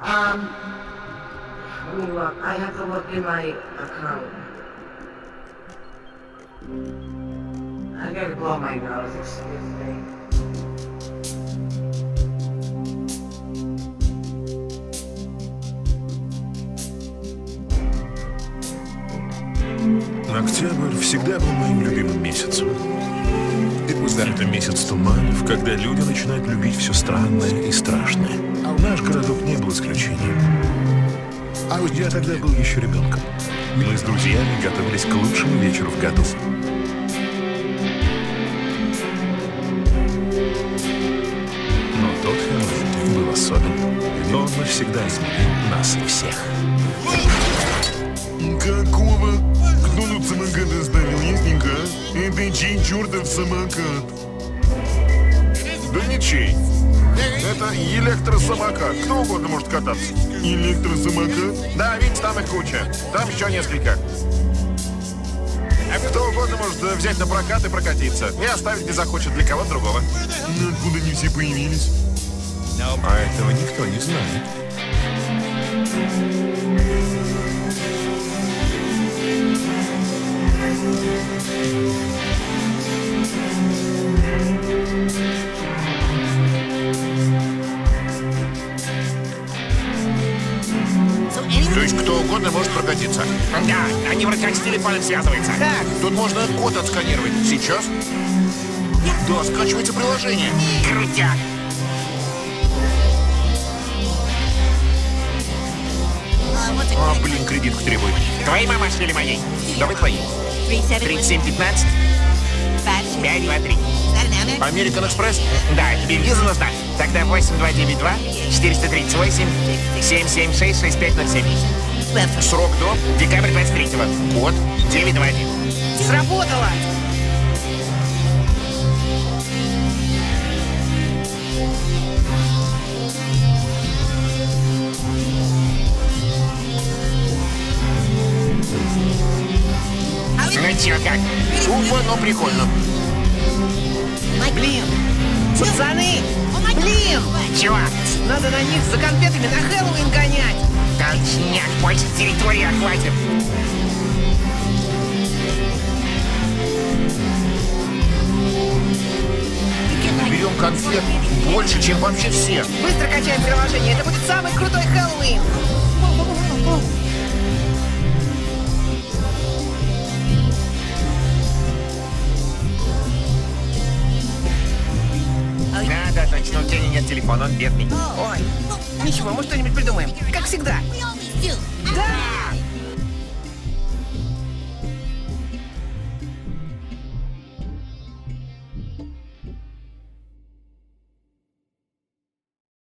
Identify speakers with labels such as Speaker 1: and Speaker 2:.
Speaker 1: Um, let me look. I have to look in my account. I gotta blow my nose, excuse me.
Speaker 2: Октябрь всегда был моим любимым месяцем. Это месяц туманов, когда люди начинают любить все странное и страшное. Наш городок не был исключением. Я тогда был еще ребенком. Мы с друзьями готовились к лучшему вечеру в году. Но тот Хэллоуин был особенным. Он навсегда изменил нас всех.
Speaker 3: А? Это чей чертов самокат?
Speaker 4: Да ничей. Это электросамокат. Кто угодно может кататься.
Speaker 3: Электросамокат?
Speaker 4: Да, видите, там их куча. Там еще несколько. Кто угодно может э, взять на прокат и прокатиться. И оставить, где захочет, для кого-то другого.
Speaker 3: Но откуда они все появились?
Speaker 2: А этого никто не знает.
Speaker 4: Угодно может прокатиться.
Speaker 5: Да, они вроде как с телефоном связываются.
Speaker 6: Как?
Speaker 4: Тут можно код отсканировать. Сейчас? Да, скачивайте приложение.
Speaker 5: Крутяк.
Speaker 4: А, блин, кредитку требует.
Speaker 5: Твоей мамаши или моей?
Speaker 4: Давай твои.
Speaker 5: 3715 523.
Speaker 4: Американ Экспресс?
Speaker 5: Да, тебе виза нужна? Тогда 8292 438 776 6507.
Speaker 4: Срок до?
Speaker 5: Декабрь 23-го.
Speaker 4: Код?
Speaker 5: 921.
Speaker 6: Сработало!
Speaker 5: Ну чё, как?
Speaker 4: Уфа, но прикольно.
Speaker 6: Блин! Пацаны! Блин!
Speaker 5: Чего?
Speaker 6: Надо на них за конфетами на Хэллоуин гонять!
Speaker 5: Точняк, больше территории охватит.
Speaker 4: Берем конфет больше, чем вообще все.
Speaker 6: Быстро качаем приложение, это будет самый крутой Хэллоуин!
Speaker 5: Телефона, он бедный.
Speaker 6: Ой, ничего, мы что-нибудь придумаем, как всегда. Да!